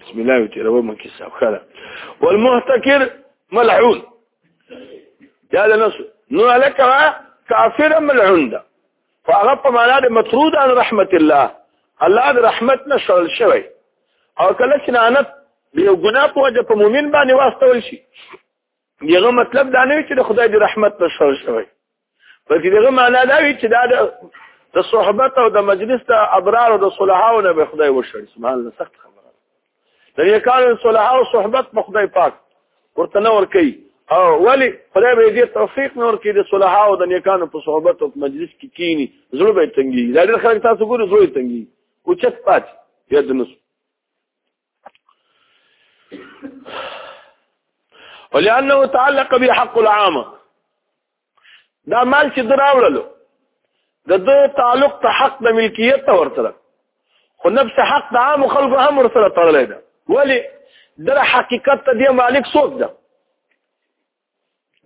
بسم الله وتیرو من کیسه خلا والمحتكر ملعون يا ده نص نو لك كافر ملعون ده فهغه په معنا د مطرود عن رحمت الله الله د رحمت نشل شوی او کله چې لعنت یو ګناه په وجه په مؤمن باندې واستول شي یغه مطلب دا نه چې د خدای د رحمت نشل شوی بلکې دغه معنا دا وی چې دا د صحبت او د مجلس د ابرار او د صلحاو نه به خدای وشړي سبحان الله سخت خبره د یکانو صلحاو او صحبت په خدای پاک ورته نه ور کوي او ولی خدای به دې توفیق نور کې د صلحاو او د نیکانو په صحبت او مجلس کې کی کینی زړه به تنګي دا ډېر خلک تاسو ګورئ زړه تنګي او چت پات یا د نس ولانه تعلق به حق العام دا مال چې دراوړلو د دې تعلق ته حق د ملکیت ته ورته خو نفس حق د عام خلکو هم ورسره تړلې ده ولی در حقیقت ته دی مالک څوک ده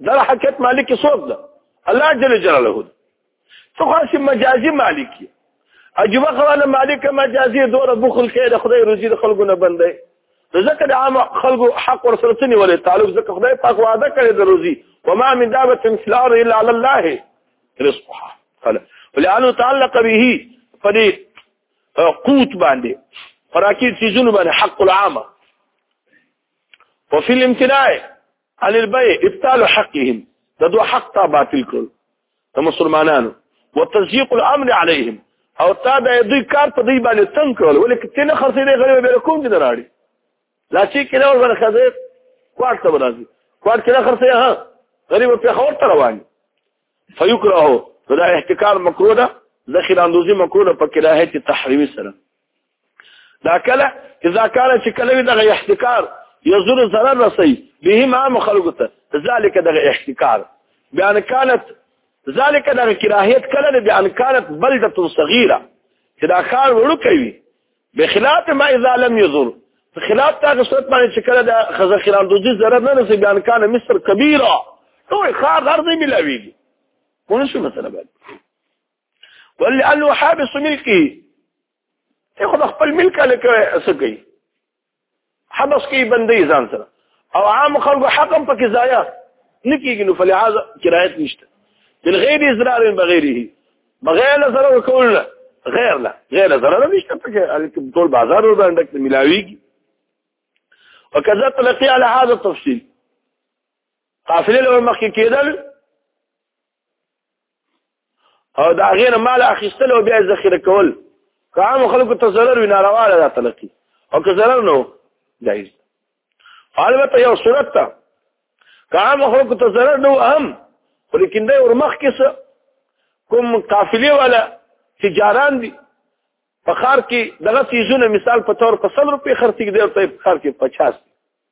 دا حقیقت مالک څوک ده الله جل جلاله ده ته خاصه مجازي مالک یې اجوبه خواله مالک مجازي دوره بخل کې د خدای روزي د خلکو نه بندي ځکه د عام خلکو حق ورسره تني ولې تعلق ځکه خدای پاک وعده کړی د روزي وما من دابه في الارض الا على الله رزقها قال ولانه تعلق به فدي قوت باندې فراکیت سیزونو باندې حق العامه وفي الامتناع علی البيع ابطال حقهم د دوه حق تا باطل کړل د مسلمانانو وتزييق الامن عليهم او تا د دوی کار په دوی باندې تنگ کړل ولې کته نه خرڅې دی غریب به کوم دي راړي لا چې کله ور خزه کوټ ته راځي کوټ کله خرڅې ها غریب په خور ته روان فیکره دا احتکار مکروه ده ذخیره اندوزی مکروه په کراهه تحریمی سره دا کله اذا کان چې کله دغه احتکار يزور ضرر رسي به ما مخلوقته ذلك دغه احتکار بيان كانت ذلك دغه کراهيت کله بيان كانت بلده صغيره چې دا خار وړو کوي بخلاف ما اذا لم يزور خلاف تا صورت باندې چې کله دا خزر خلال دوزي ضرر نه رسي بيان كان مصر كبيره نو خار هر ځای ملاويږي ونه شو مثلا بل ولانه حابس ملکي ته خو خپل ملک له کوي څه کوي حبس کوي بندي ځان سره او عام خلکو حقم پکې ضایع نکیږي نو فلهذا کرایت نشته بل غیر اضرار بغیره بغیر له سره وکول غیر له غیر سره نشته پکې الکه ټول بازار ور باندې ډک ملاویږي وکذا تلقي على هذا التفصيل قافله له مخکې کېدل او دا غیر مال اخیستل او بیا ذخیره کول که عام خلکو ته ضرر وي ناروا ده دا تلقي او که ضرر نه و جایز البته یو صورت ته که عام خلکو ته ضرر نه و هم خو لیکن دی ورمخ کې څه کوم قافلې والا تجاران دي په ښار کې دغه څیزونه مثال په تور په سل روپۍ خرڅېږي دی او په ښار کې پچاس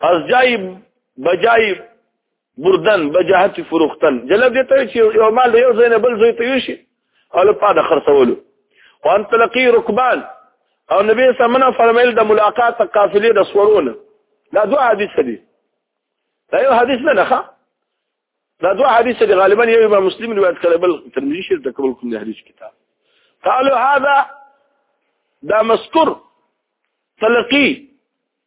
از جای بجای بردن بجاهت فروختن جلب دې ته چې یو مال یو ځای نه بل ځای ته یوشي او له پاده خرڅولو وان تلقی رکبان او نبی سمنا فرمایل د ملاقات قافلې د سورونه دا دوه حدیث دي دا یو حدیث نه نه دا دوه حدیث دي غالبا یو امام مسلم روایت کړي بل ترمذی شریف د قبول کوم حدیث کتاب قالوا هذا دا مذكر تلقي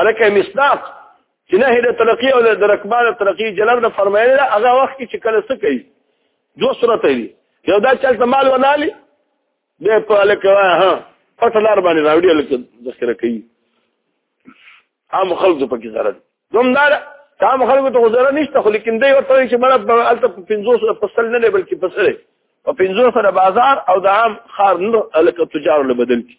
هلکه مصداق چې نه د تلقی او د رکبان تلقی جلب نه فرمایله هغه وخت چې کله څه کوي دوه صورت دي یو دا چې مال ونالي به په لکه ها پټلار باندې راوړي لکه ذخیره کوي عام خلک په کې ضرر دومدار عام خلک ته ضرر نشته خو لیکن دوی ورته چې مړه الته په 500 فصل نه بلکې فصل په 500 سره بازار او د عام خار نه لکه تجار له بدل کی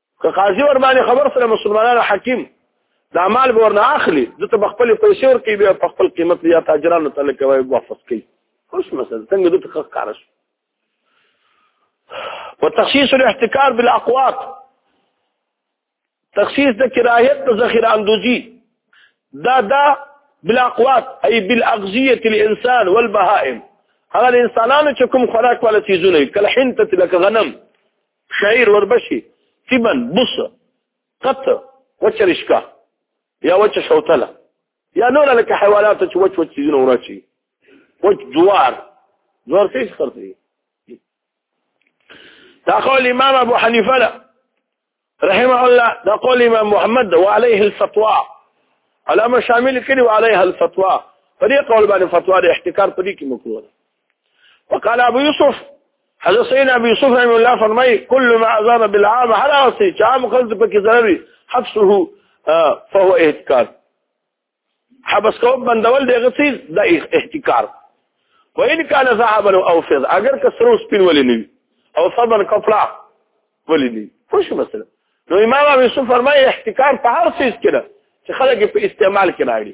که قاضي ور باندې خبر سره مسلمانانو حکیم دا مال به ورنه اخلي دته بخپل پیسې ور کوي بیا خپل قیمت یا تاجرانو ته لکه وای واپس کوي اوس مثلا څنګه دته خخ کارش وتخصيص الاحتكار بالاقوات تخصيص د کراهیت د ذخیره اندوزی دا دا بالاقوات اي بالاغذيه الانسان والبهائم هغه انسانانو چې کوم خوراک ولا چیزونه کله حنته لکه غنم شعير وربشي تبن بص قط وچه رشکا یا وچه شوتله یا نور لکه حیوانات چې وچ وچ چیزونه ورچی وچ جوار جوار څه خرڅي دا قول امام ابو حنیفه له رحمه الله دا قول امام محمد وعليه الفتوى علامه شامل کړي وعليه الفتوى په دې قول باندې فتوا د احتکار په دې کې مکروه ده وقال ابو يوسف حضرت سيدنا ابو يوسف رحمه الله فرمای كل ما اذان بالعام هر اوسه چې عام خلک په کې ضروري حبسه فهو احتکار حبس کو بندول دی غسیل د احتکار وان كان ذهبا او فضه اگر کسرو سپین ولې نه او صبر کفلا ولې نه خوش مثلا نو امام ابو يوسف فرمای احتکار په هر څه کې چې خلک په استعمال کې راړي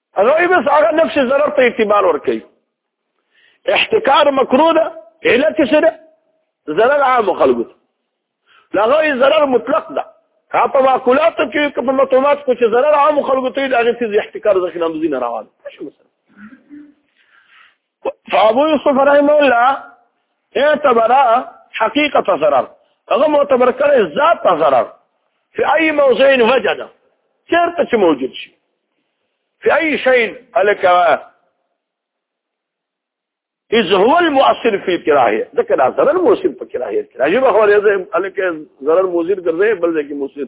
هغه بس هغه نفس ضرر ته اعتبار ور کوي احتکار مکروه ده علت سره ضرر عام خلکو لغوی ضرر مطلق ده په معقولات کې په مطلوبات کو چې ضرر عام خلکو ته د هغه څه احتکار ځخنه مزینه روان شو مثلا فابو یوسف رحم الله اعتبر حقیقت ضرر هغه معتبر کړي ذات ضرر فی ای موضع وجد چیرته چې موجود شي فی ای شیء الک اذ هو المؤثر فی الکراهه دا کله ضرر موثر په کراهه کراهه به هو الک ضرر موثر ګرځي بل ځکه موثر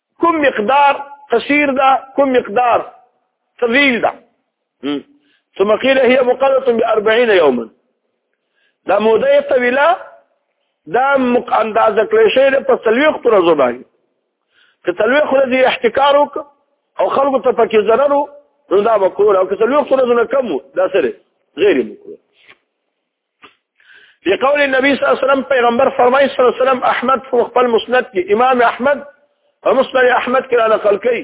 کوم مقدار قصير ده کوم مقدار طويل ده ثم قيل هي مقدرة بأربعين يوما دا موده طويله دا اندازه کړی شوی ده په سلويخ پر ورځو باندې که سلويخ ورځې احتکار وک او خلکو ته پکې ضرر نو دا وکول او که سلويخ پر ورځو نه کم دا سره غیر مکروه دی قول النبي صلی الله علیه وسلم پیغمبر فرمایي صلی الله علیه وسلم احمد فو خپل مسند کې امام احمد او مسند احمد کې را نقل کړي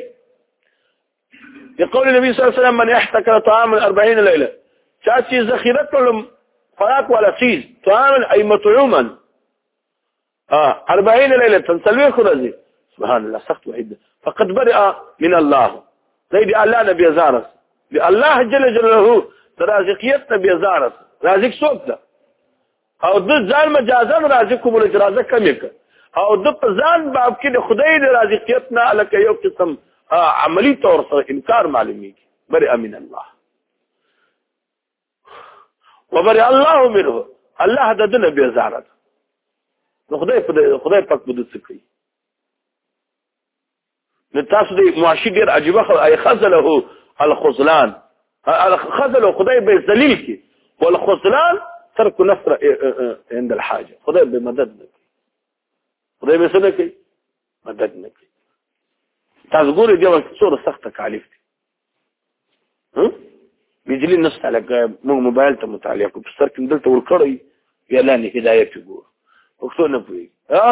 دی قول النبي صلی الله علیه وسلم من احتكر طعام 40 ليله چا چې ذخیره کړم خوراک ولا چیز طعام ای مطعوما اه 40 ليله تنسلوي خرزي سبحان الله سخت وحيد فقد بدا من الله زيد الله نبي زارس الله جل جلاله رازقيت نبي زارس رازق سوق ده او د ځان مجازن رازق کوم له رازق کم یک او د ځان باب کې د خدای د رازقيت نه الکه یو قسم عملی طور سره انکار معلومیږي بر امين الله وبر الله منه الله د دنه به زاره نو خدای په خدای پاک بده سکی نو تاسو دې معاشي ډیر عجيبه خو اي خزله الخزلان الخزل خدای به ذلیل کی والخزلان ترك نصر عند الحاجه خدای به مدد نکي خدای به سره کوي مدد نکي تاسو ګورئ دا څوره سخت تکالیف دي بجلی نشته لکه موږ موبایل ته متعلق په سر کې دلته ور کړی یا لاندې هدایت وګور پښتو نه پوي ها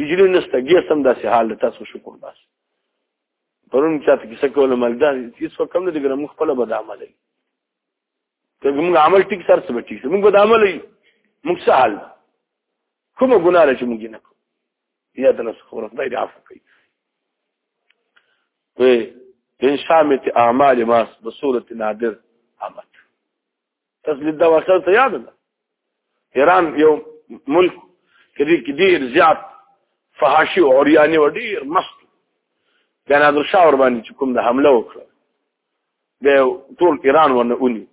بجلی نشته ګیس هم داسې حال تاسو شکر باسي پرون چاته کیسه کوله مالدار هیڅ کم نه دي ګرم خپل بد عمل دی که موږ عمل ټیک سره څه بچی موږ بد عمل یې موږ سهال کومه ګناه لري چې موږ نه کوو یا د نس خبره خدای دې عفو کوي وي ان شامت اعمال ما بصوره نادر عمت تسلید دا وسل ته یاد ده ایران یو ملک کدي کدیر زیات فحاشي او عریانی و ډیر مست بیا نادر شاه ور باندې کوم د حمله وکړه د ټول ایران ونه اونی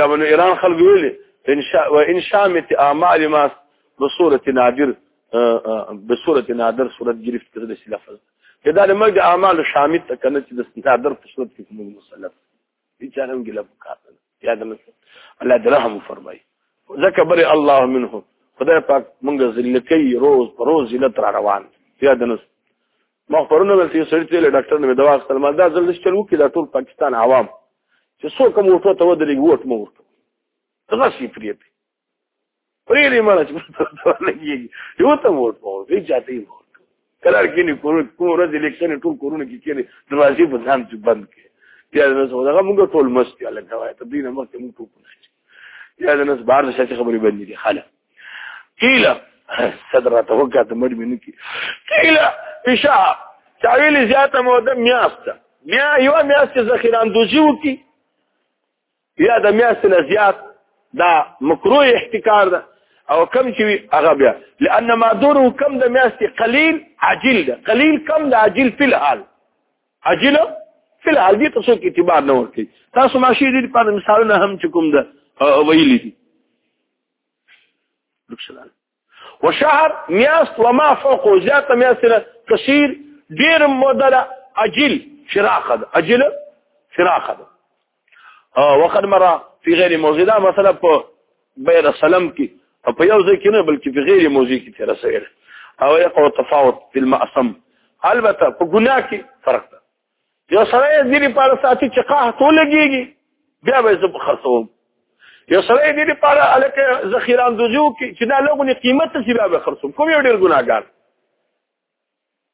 دا ونه ایران خلک ویل ان شاء و ان شاء مت اعمال ما بصوره نادر بصوره نادر صورت گرفت کړل د لفظ کدا له مګ اعمال شامت کنه چې د نادر په صورت کې کوم مسلف هیڅ نه ګل بکاته یاد نه الله درهم فرمای ذکر بر الله منه خدای پاک مونږ ذلکې روز پر روز ذلت را روان یاد نه ما پرونه ول چې سړی ته ډاکټر نه دوا اخیستل ما دا ځل چې چلو کې دا ټول پاکستان عوام چې څوک مو ورته ته ودرې ووټ مو ورته څنګه شي پریت پرې لري مړ چې ته لګي یو ته ووټ مو ورته چاته یې ووټ کلار کې نه کور کور د الیکشن ټول کورونه کې کې دروازې په ځان بند کې بیا نو څنګه موږ ټول مست یاله کوي ته دینه مخکې موږ ټول پوښتنه یا د نس بار د شته خبرې باندې دي خاله کیلا صدرته وکړه مړ مې نکی کیلا اشاع تعویل زیاته موده میاسته بیا یو میاسته ذخیره اندوزی وکي یا د میاسته نه زیات دا مکروه احتکار ده او کم چې هغه بیا لأن ما دوره کم د میاسته قلیل عاجل ده قلیل کم د عاجل فی الحال عجل فی الحال دې تاسو کې اعتبار نه ورکړي تاسو ماشي دې په مثالونه هم چې کوم ده ویلي دي وشهر میاست وما فوق زیات میاست کثیر ډیر مدله عجل فراقه ده عجل فراقه ده وقد مرا فی غیر موضوع دا مثلا په بیر السلام کې په یو ځای کې نه بلکې په غیر موضوع کې تیر سره او یقو تفاوت فی المعصم البته په ګناه کې فرق ده یو سره یې دې په اړه ساتي چې قاه تو لګيږي بیا به زه خرڅوم یو سره یې دې په اړه الکه ذخیره اندوزو کې چې دا لوګونه قیمت څه بیا به خرڅوم کوم یو ډیر ګناګار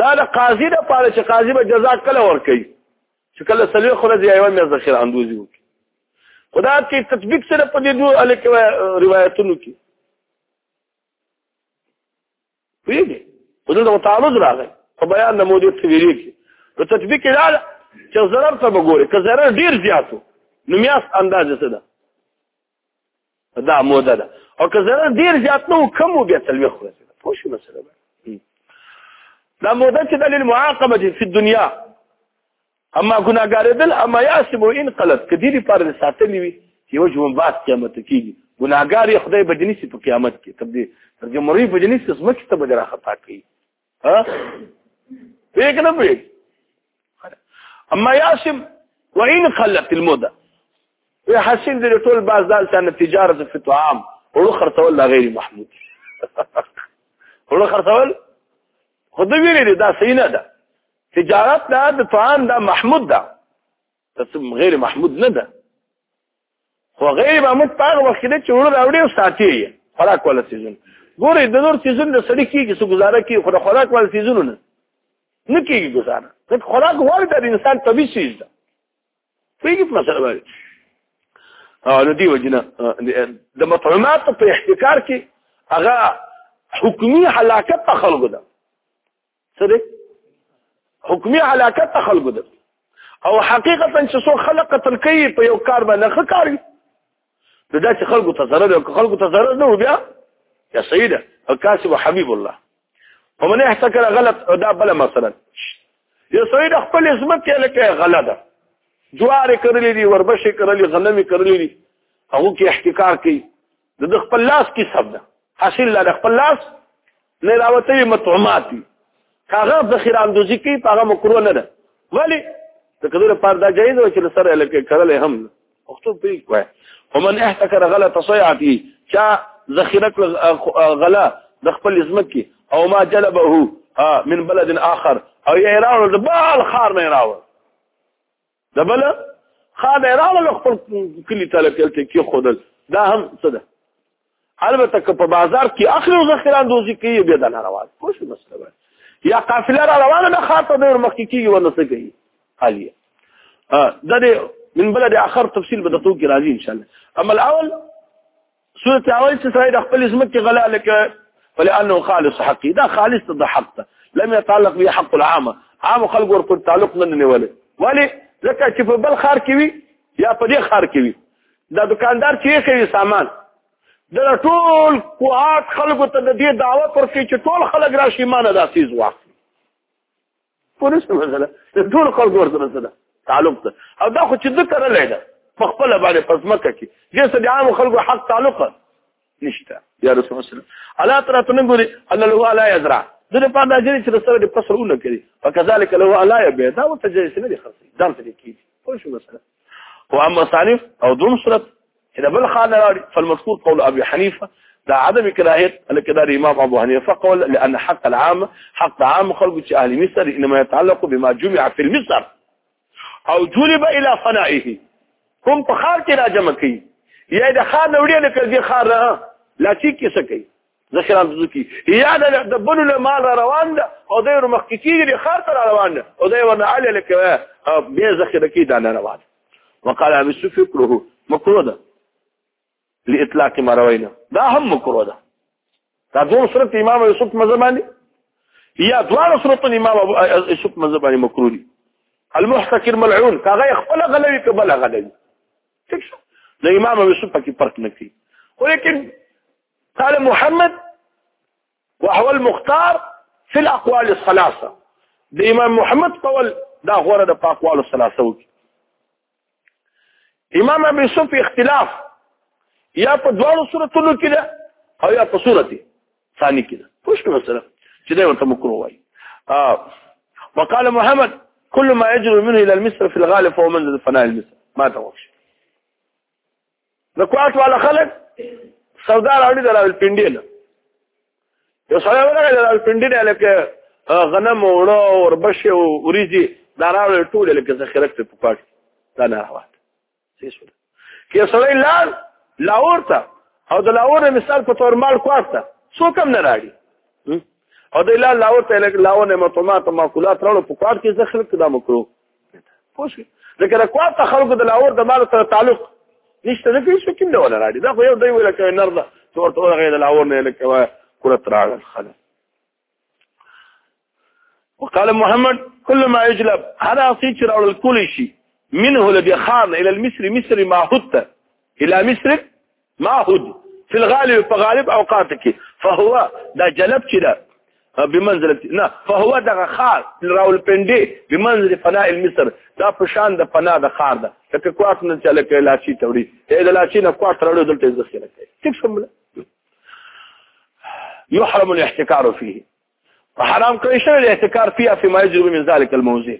دا د قاضي د پاره چې قاضي به جزا کله ور کوي چې کله سلوي خره دی ایوه مې ذخیره اندوزي وکړي خدا کې تطبیق سره په دې دوه الکه روایتونو کې پیږي په دې د تعارض راغی په بیان د مودې تفسیری کې په تطبیق کې دا چې ضرر ته وګوري که ضرر ډیر زیاتو نو میاس اندازه څه ده دا موده ده او که ضرر ډیر زیات نه کم و بیا تلوي خو پوه شو مسله دا موده چې د للمعاقبه دي په دنیا اما ګناګاردل اما یاسب ان قلت کدی لپاره ساتلی وي چې وجه من بعد قیامت کیږي ګناګار خدای بدني سي په قیامت کې تبدي ترجمه مری بدني سي سمک ته بدره خطا کوي ها هيك نبي اما ياسم وان قلت المده يا حسين دي طول باز دال سنه تجاره في الطعام ولخر تولى غير محمود ولخر تولى خود ویری دا سینه ده تجارت نه د طعام دا محمود ده تسم غیر محمود نه ده خو غیب امت په هغه وخت کې چې وړو راوړي او ساتي خوراک ولا سیزون ګوري د نور سیزون د سړی کېږي څه گزاره کوي خو د خوراک ولا سیزون نه نه کېږي گزاره ځکه خوراک غواړي د انسان طبي سیز ده پیږي په مسله باندې او نو دی وجنه د مطعومات په احتکار کې هغه حکومي حلاکت په خلکو ده څه دی حکمی علاقت خلکو ده او حقیقتا چې څو خلک قتل کوي په یو کار باندې ښه کاری نو دا چې خلکو ته ضرر او خلکو ته ضرر نه بیا یا سیده الکاسب حبیب الله ومن احتکر غلط دا بل مثلا یا سید خپل عزت یې لکه غلا ده جوار کرلې دي وربشې کرلې غنمې کرلې دي هغه کې احتکار کوي د د خپل لاس کسب ده حاصل له خپل لاس نه راوته مطعومات کاغه د خیران دوزی کی هغه مکروه نه ده ولی د کله پر دا جایز و چې سره لکه کړل هم وختو پی کوه ومن احتكر غلط صيعتي چا ذخیره غلا د خپل ازمکی او ما جلبه من بلد اخر او یې راوړ د بال خار نه راوړ دبل خا به راغله خپل کلی تعالی کلته کې خودل دا هم څه ده البته که په بازار کې اخر او ذخیره اندوزي کوي بیا د ناروا کوم مسله ده یا قافله را روانه ده خاطر د مخکې کېږي ونه څه کوي حالیه ا د من بلد اخر تفصيل بدتو کې راځي ان شاء الله اما الاول سورت اول چې سړی د خپل ځمکې غلا لکه فلانه خالص حقي دا خالص د حق ته لم يتعلق به حق العامه عام خلق ور پر تعلق نه نیول ولی ځکه چې په بل خار کې وي یا په دې خار کې وي دا دکاندار چې کوي سامان دا ټول کوهات خلکو ته د دې دعوت ورکړي چې ټول خلک راشي ایمان داسې ځواک پولیس ته مثلا د ټول خلکو ورسره سره تعلق ده او دا خو چې د تر لای ده په خپل باندې پزمکه کې جسه د عام خلکو حق تعلق نشته یا رسول الله صلی الله علیه وسلم الا ترى تنغوري ان له لا يزرع دغه په اندازې چې د سره د پسرونه کوي فكذلك له لا يبيع دا وتجسنه دي خاصه ځان ته کیږي خو شو مثلا او اما ثالث او دوم صورت اذا بل خان راړي فالمذكور قول ابي حنيفه دا عدم كراهيه الكدار امام ابو حنيفه قول لان حق العام حق عام خلق اهل مصر انما يتعلق بما جمع في مصر او جلب الى فنائه هم په خار کې راجم کوي یا د خار نوړي نه کوي خار لا چی کې سکی ذکر هم ځکه یا د بل له مال روان ده او د مخ کې کیږي خار تر روان ده او د ورنه علي لکه به ذخیره کې دا نه روان وقال ابي سفي كره مكروه ده لاطلاق ما روينا دا هم مكروه ده دا دوه صورت امام يوسف مزماني یا دوه صورت امام يوسف مزماني مكروه دي المحتكر ملعون کاغه خپل غلوي کبل غلوي ٹھیک شو د امام يوسف کې فرق نه کوي ولیکن قال محمد وهو المختار في الاقوال الثلاثه د امام محمد قول دا غوره د اقوال الثلاثه وکي امام ابي يوسف اختلاف یا په دوه صورتونو کې ده او یا په صورت ثاني کې ده پښتو مسله چې دا ورته مکروه وایي وقال محمد كل ما يجري منه الى المصر في الغالب فهو منزل فناء المصر ما توقش د کوټ والا خلک سردار اړي دلال پنډي نه یو سره ورغی دلال پنډي نه لکه غنم وړو او ربشه او وریجی دراول ټول لکه ذخیره ته پکاټ دا نه راوات څه شو کې سره لال لاور ته او د لاور مثال په تور مال کواسته څوک هم نه راړي او د لال لاور ته لکه لاور نه مطمات ماکولات راړو پکاټ کې ذخیره کدا مکرو پوه شئ لکه د کوه ته خلکو د لاهور د مال سره تعلق نشته نه کوي شو کوم نه ولا راړي دا خو یو دی ولا کوي نر ده تور تور غیر د لاهور نه لکه کره تراړل خلک وقال محمد كل ما يجلب هذا سيتر على الكل شيء منه لبيخان إلى المصر مصر ما هدت إلى مصر معهد في الغالب په غالب اوقات کې فهو دا جلب چې ده بمنزله نه فهو دغه خار راول پندې بمنزله فناء مصر دا په شان د فنا د خار ده لکه کوات نه چاله کې لاشي توري اې د لاشي نه کوات راړو دلته ذخیره کوي څه شمله يحرم الاحتكار فيه په حرام کړی شوی دی احتکار فيها فيما يجلب من ذلك الموضع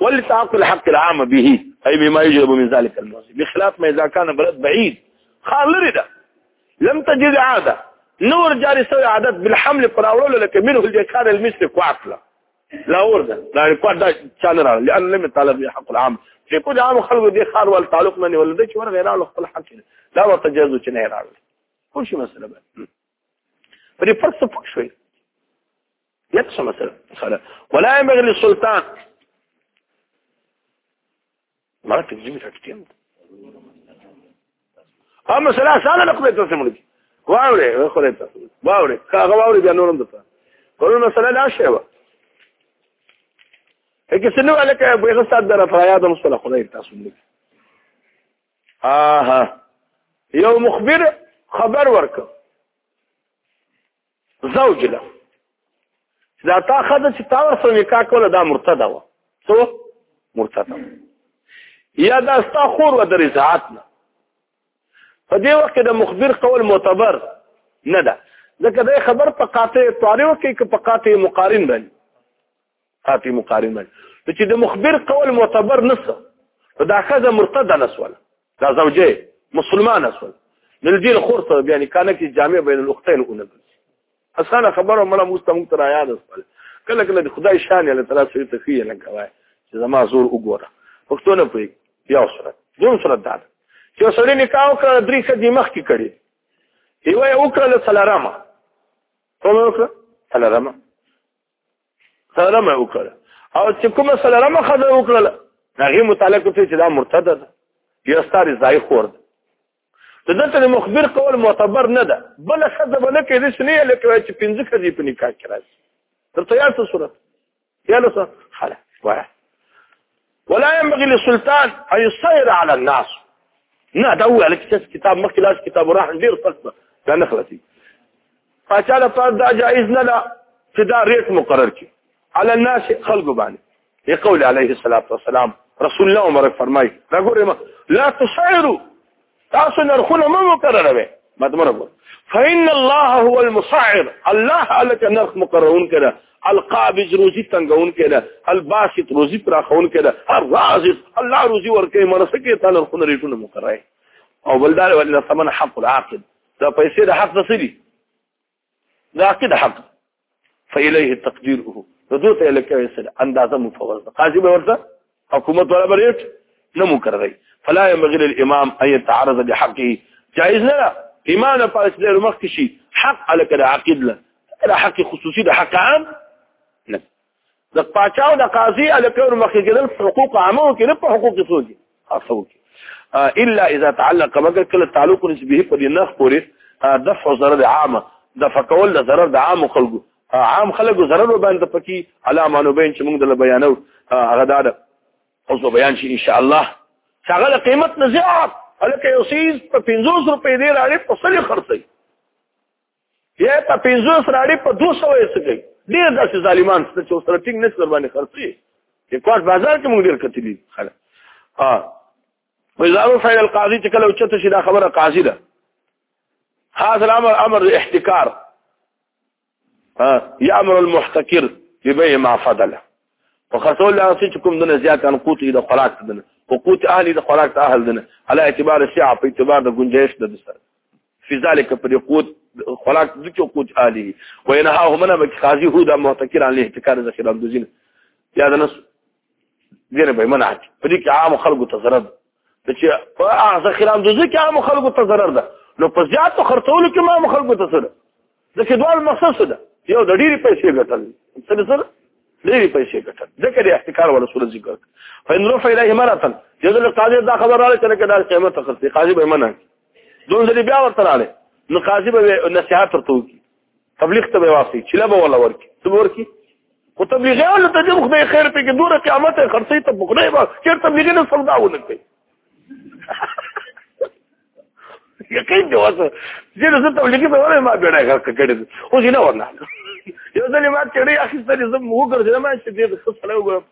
ولتعاق الحق العام به اي بما يجلب من ذلك الموضع بخلاف ما اذا كان بلد بعيد خان لري ده لم تجد عاده نور جاري سوی عادت بالحمل پر اولو لکه منه الجكار المثل كوعفله لا ورده لا ريكوار دا چانه را لان لم يطالب حق العام چې کو د عام خلکو د خار ول تعلق نه نیول د چې ور غیر له خپل حق دا ورته جزو چې نه راغلی خو شي مسله پرې فرق څه پوه شوي لږ څه مسله ولا ينبغي للسلطان ما تجيب تحتيم او مسله اسانه لکه ته سمړي واوري خوري ته واوري هغه واوري بیا نورم دته کله مسله لا شی و هکې سنو الکه به غصه در فرایاد مسله خدای تاسو نه آها یو مخبر خبر ورک زوج له دا تا خد چې تا ور سره نکاح کوله دا مرتد و سو مرتد یا دا ستا خور و در ازاعت نه په دې وخت کې د مخبر قول معتبر نه ده ځکه دا خبر په قاطع طارو کې په قاطع مقارن باندې قاطع مقارن باندې نو چې د مخبر قول معتبر نسو نو دا خزه مرتده نسول دا زوجه مسلمانه سول نو دې خورته بیا نکاح نه کې جامع بین الاختین اونه اسانه خبره مله مستمو تر یاد اسپل کله کله د خدای شان یې تعالی سره تخیه نه کوي چې زما زور وګوره پښتو نه پوي یو سره دوم سره دا چې سړی نکاح وکړ درې خدي مخ کې کړي یو یې وکړ له سلامه کومه وکړه سلامه سره مې وکړ او چې کومه سره رمه خزه وکړل هغه متعلق ته چې دا مرتد ده یا ستاره ځای خور ده د دته مخبر قول معتبر نه ده بل خزه بل کې دې سنې لکه چې پنځه خزې په نکاح کې راځي تر تیار څه صورت یا له څه حاله وایي ولا ينبغي للسلطان ان يسير على الناس نه دا هو على اساس کتاب مخکې لاس کتاب راح ډیر سخت دا نه خلاصي پاچا له فرض دا جائز نه ده چې دا ریټ مقرر کړي على الناس خلق باندې يقول عليه الصلاه والسلام رسول الله عمر فرمای دا ګوره لا تسيروا تاسو نرخونه مو مقرروي مدمنه کو فإن الله هو المصعر الله الک نرخ مقررون کړه القابض روزي تنګون کړه الباسط روزي پراخون کړه الرازق الله روزي ورکه مرسکه ته نرخونه ریټونه مقرره او بلدار ولنا ثمن حق العاقل دا پیسې د حق نسلی دا عقیده حق فإليه تقديره نو دوی ته لکه وسل اندازه مفوض قاضي به ورته حکومت ولا بريټ نه مقرري فلا ينبغي للامام ان يتعرض لحقه جائز نه امام په اسلام مخ کې شي حق على كده عقيد له حق خصوصي ده حق عام نه د پاچا او د قاضي الکور مخې کېدل په حقوق عامو کې نه په حقوق خصوصو کې خاصو کې الا اذا تعلق مگر کله تعلق نسبه په دې نخ پورې دفع ضرر عامه د فکول د ضرر د عام خلکو عام خلکو ضرر باندې پکې علامه نو بین چې موږ د بیانو هغه دا ده اوس بیان شي ان شاء الله څنګه د قیمت نه زیات هلکه یو سیز په 500 روپۍ دی راړي په سلې خرڅي یا په 500 راړي په 200 یې سګي ډیر داسې ظالمان څه چې سره ټینګ نه سر باندې خرڅي چې کوټ بازار کې موږ ډیر کتلی خلک ها وزارو فعل القاضي چې کله چته شي دا خبره قاضي ده هاذ الامر امر الاحتكار ها يامر المحتكر ببيع ما فضله په خاصول له اصل کوم دنه زیات ان قوت د خوراک دنه او قوت اهل د خوراک ته اهل دنه علي اعتبار شیع په اعتبار د گنجائش د سر فی ذلک پر قوت خوراک د چو قوت اهلی و انها همنا بک قاضی هو د محتکر علی احتکار ذخیره د زین یا د نس دینه به منع په دې کې عام خلکو ته ضرر ده چې په ذخیره د ځکه عام خلکو ته ضرر ده نو په زیات خرڅولو کې ما خلکو ته سره ځکه دوه مقصد څه ده یو د ډېری پیسې ګټل څه نه سره ډېری پیسې ګټل ځکه د احتکار ولا سورې ذکر فإن رفع إليه مرة جدل قاضي دا خبر راځي چې دا قیمت تخصي قاضي به منع دون ځلې بیا ورته راځي نو قاضي به نصيحت ورته وکړي تبلیغ ته به واسي چې لا به ولا ورکی څه ورکی خو تبلیغي ول ته دې خدای خیر په کې دوره قیامت خرڅې ته بخنه به چې تبلیغي نه سودا ونه کوي یقین دی واسه زه زه تبلیغي به وره ما بیره غر کړی خو زینه ورنه یو ځل ما تیرې اخیستلې زم وګرځم ما چې دې خو سلام وګورم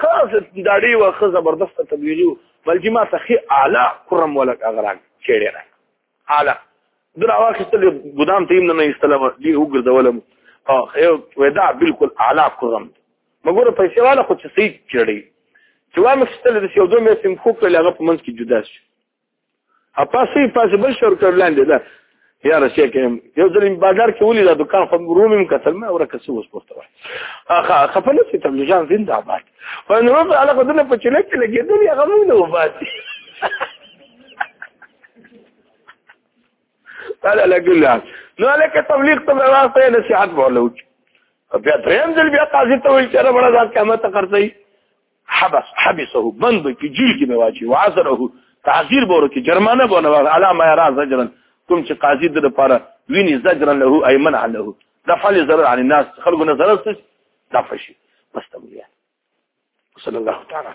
خاص داړي و خو زبردست تبلیغي بلکې ما ته خي اعلی کرم ولک اغراق چیرې را اعلی دغه واخستل ګدام ته نه استلم دي وګرځولم او ودا بالکل اعلی کرم مګور پیسې والا خو چې سي چړي چې وا مخستل د یو دوه مې سم خو کړل هغه په منځ کې جدا شي اپاسي پاسي بل شور کړ لاندې دا یا رسې کې یو ځل بازار کې ولې دا دکان خو رومم کتل ما ورکه څه وس پورته وای اخا خپل چې تبلیغان زنده آباد په نو په علاقه دنه په چلک کې لګېدل یا غمو نه وباسي تعالی لګل نو لکه تبلیغ ته واسطه نصيحت بوله بیا دریم ځل بیا قاضي ته ویل چې ربړه ځات قیامت قرضې حبس حبسه بند به کې جیل کې به واچي وعذره تعذير به ورکړي جرمانه به ورکړي علا ما يرى زجرا کوم چې قاضي د لپاره ویني زجرا له اي منع له دفع ضرر عن الناس خلقو نظر څه دفع شي بس تمريا صلى الله تعالى